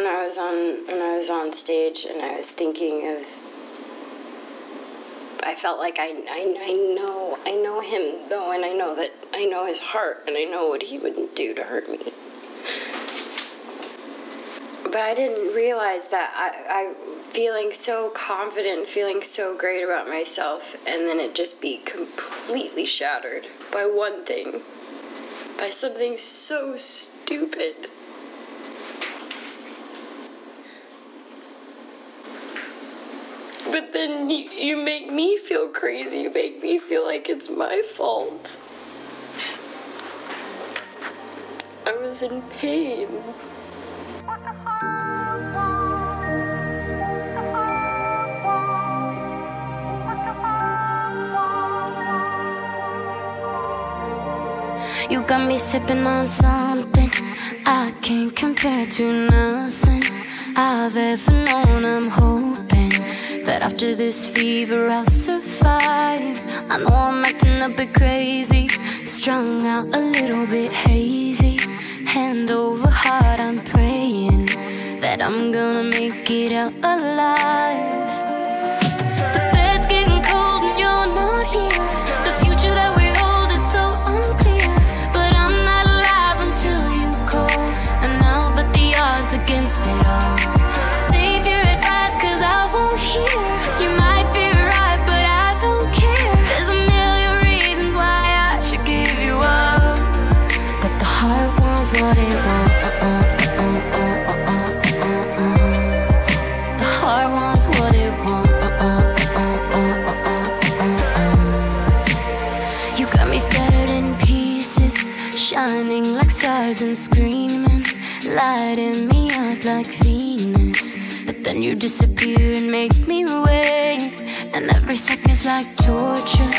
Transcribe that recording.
when I was on when I was on stage and I was thinking of I felt like I, I, I know I know him though and I know that I know his heart and I know what he wouldn't do to hurt me. But I didn't realize that I, I feeling so confident, feeling so great about myself, and then it just be completely shattered by one thing, by something so stupid. But then you, you make me feel crazy. You make me feel like it's my fault. I was in pain. You got me sipping on something I can't compare to nothing I've ever known. I'm hoping that after this fever I'll survive. I know I'm acting a bit crazy, strung out a little bit hazy. Hand over heart, I'm praying that I'm gonna make it out alive. Wants what it wants. The heart wants what it wants. You got me scattered in pieces, shining like stars and screaming, lighting me up like Venus. But then you disappear and make me wait. And every second's like torture,